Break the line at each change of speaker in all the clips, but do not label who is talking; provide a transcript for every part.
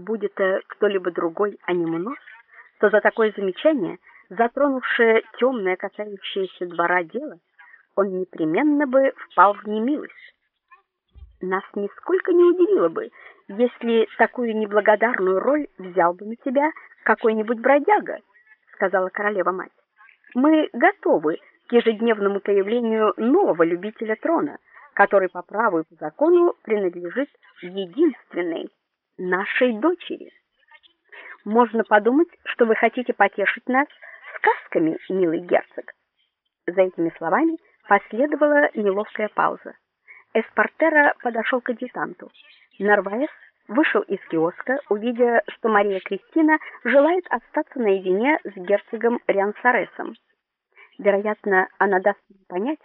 Будет это кто-либо другой, а не Мнос, то за такое замечание, затронувшее темное касающееся двора дело, он непременно бы впал в немилость. Нас нисколько не удивило бы, если такую неблагодарную роль взял бы на себя какой-нибудь бродяга, сказала королева мать. Мы готовы к ежедневному появлению нового любителя трона, который по праву и по закону принадлежит единственной нашей дочери. Можно подумать, что вы хотите потешить нас сказками, милый герцог. За этими словами последовала неловкая пауза. Эспортера подошел к адъютанту. Нарваес вышел из киоска, увидя, что Мария Кристина желает остаться наедине с герцогом Риансаресом. Вероятно, она даст понять,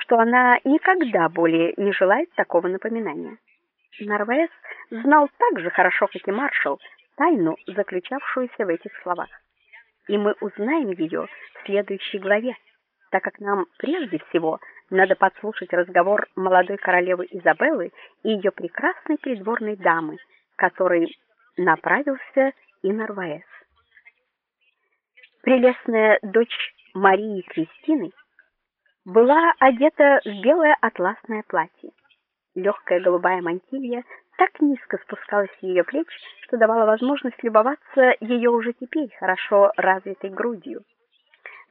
что она никогда более не желает такого напоминания. Нарвес знал так же хорошо, как и маршал, тайну, заключавшуюся в этих словах. И мы узнаем ее в следующей главе, так как нам прежде всего надо подслушать разговор молодой королевы Изабеллы и ее прекрасной придворной дамы, которой направился и Нарвес. Прелестная дочь Марии Кристины была одета в белое атласное платье. Легкая голубая мантилья так низко спускалась ее плеч, что давала возможность любоваться ее уже теперь хорошо развитой грудью.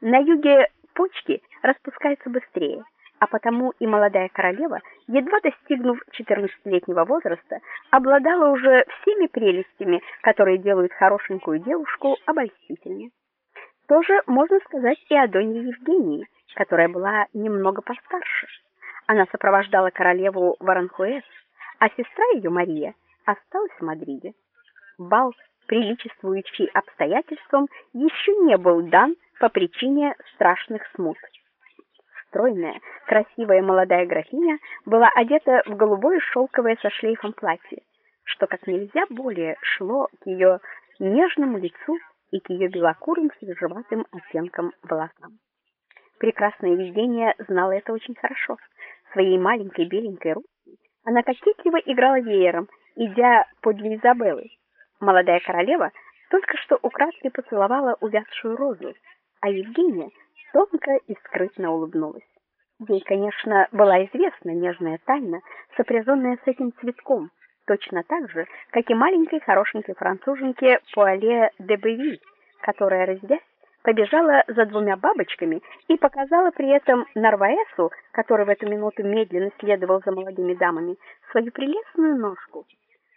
На юге почки распускаются быстрее, а потому и молодая королева, едва достигнув 14-летнего возраста, обладала уже всеми прелестями, которые делают хорошенькую девушку обольстительной. Тоже можно сказать и о Доне Евгении, которая была немного постарше. Она сопровождала королеву в а сестра ее Мария осталась в Мадриде. Бал, приличествующий обстоятельствам, еще не был дан по причине страшных смут. Стройная, красивая молодая графиня была одета в голубое шелковое со шлейфом платье, что как нельзя более шло к ее нежному лицу и к ее белокурым свежеватым оттенкам волосам. Прекрасное видение знала это очень хорошо. Своей маленькой беленькой ручкой она кокетливо играла веером, идя подле Изабеллы. Молодая королева только что украдкой поцеловала увядшую розу, а Евгения тонко и скрытно улыбнулась. Ей, конечно, была известна нежная тайна, сопряженная с этим цветком, точно так же, как и маленькой хорошенькой француженке Пуале де Бевиль, которая, раздясь, побежала за двумя бабочками и показала при этом Нарваесу, который в эту минуту медленно следовал за молодыми дамами, свою прелестную ножку,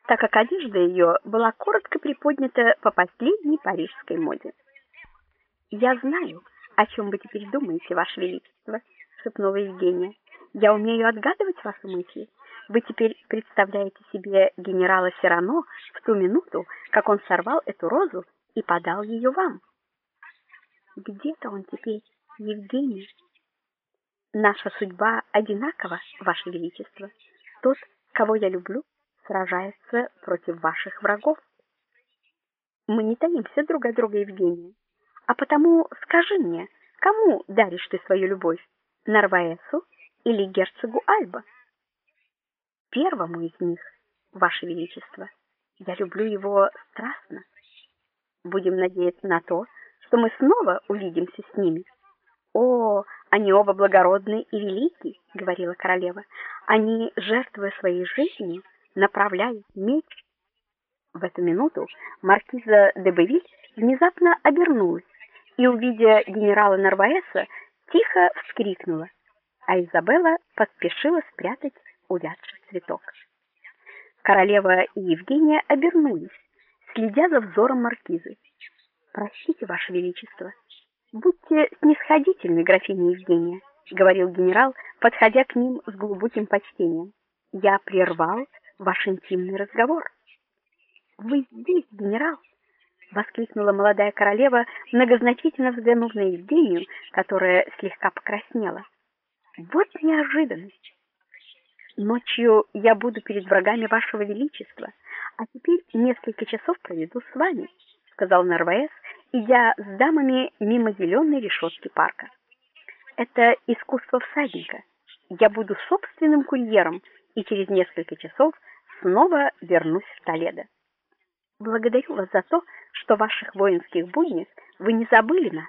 так как одежда ее была коротко приподнята по последней парижской моде. "Я знаю, о чем вы теперь думаете, ваше величество", шепнула Евгения. "Я умею отгадывать ваши мысли. Вы теперь представляете себе генерала Сирано в ту минуту, как он сорвал эту розу и подал ее вам. Где-то он теперь, Евгений. Наша судьба одинакова, ваше величество. Тот, кого я люблю, сражается против ваших врагов. Мы не таимся друг от друга, Евгения. А потому скажи мне, кому даришь ты свою любовь? Нарваесу или герцогу Альба? Первому из них, ваше величество. Я люблю его страстно. Будем надеяться на то, что мы снова увидимся с ними. О, они оба благородны и велики, говорила королева. Они, жертвуя своей жизнью, направляют меч. В эту минуту маркиза де Бевиль внезапно обернулась и, увидя генерала Нарваеса, тихо вскрикнула, а Изабелла поспешила спрятать увядший цветок. Королева и Евгения обернулись, следя за взором маркизы. Простите, ваше величество. Будьте снисходительны, графиня Евгения, говорил генерал, подходя к ним с глубоким почтением. Я прервал ваш интимный разговор. Вы здесь, генерал? воскликнула молодая королева, многозначительно взглянув на Евгению, которая слегка покраснела. Вот неожиданность. Ночью я буду перед врагами вашего величества, а теперь несколько часов проведу с вами, сказал Нарваес, идя с дамами мимо зеленой решетки парка. Это искусство всадника. Я буду собственным курьером и через несколько часов снова вернусь в Толедо. Благодарю вас за то, что в ваших воинских буднях вы не забыли нас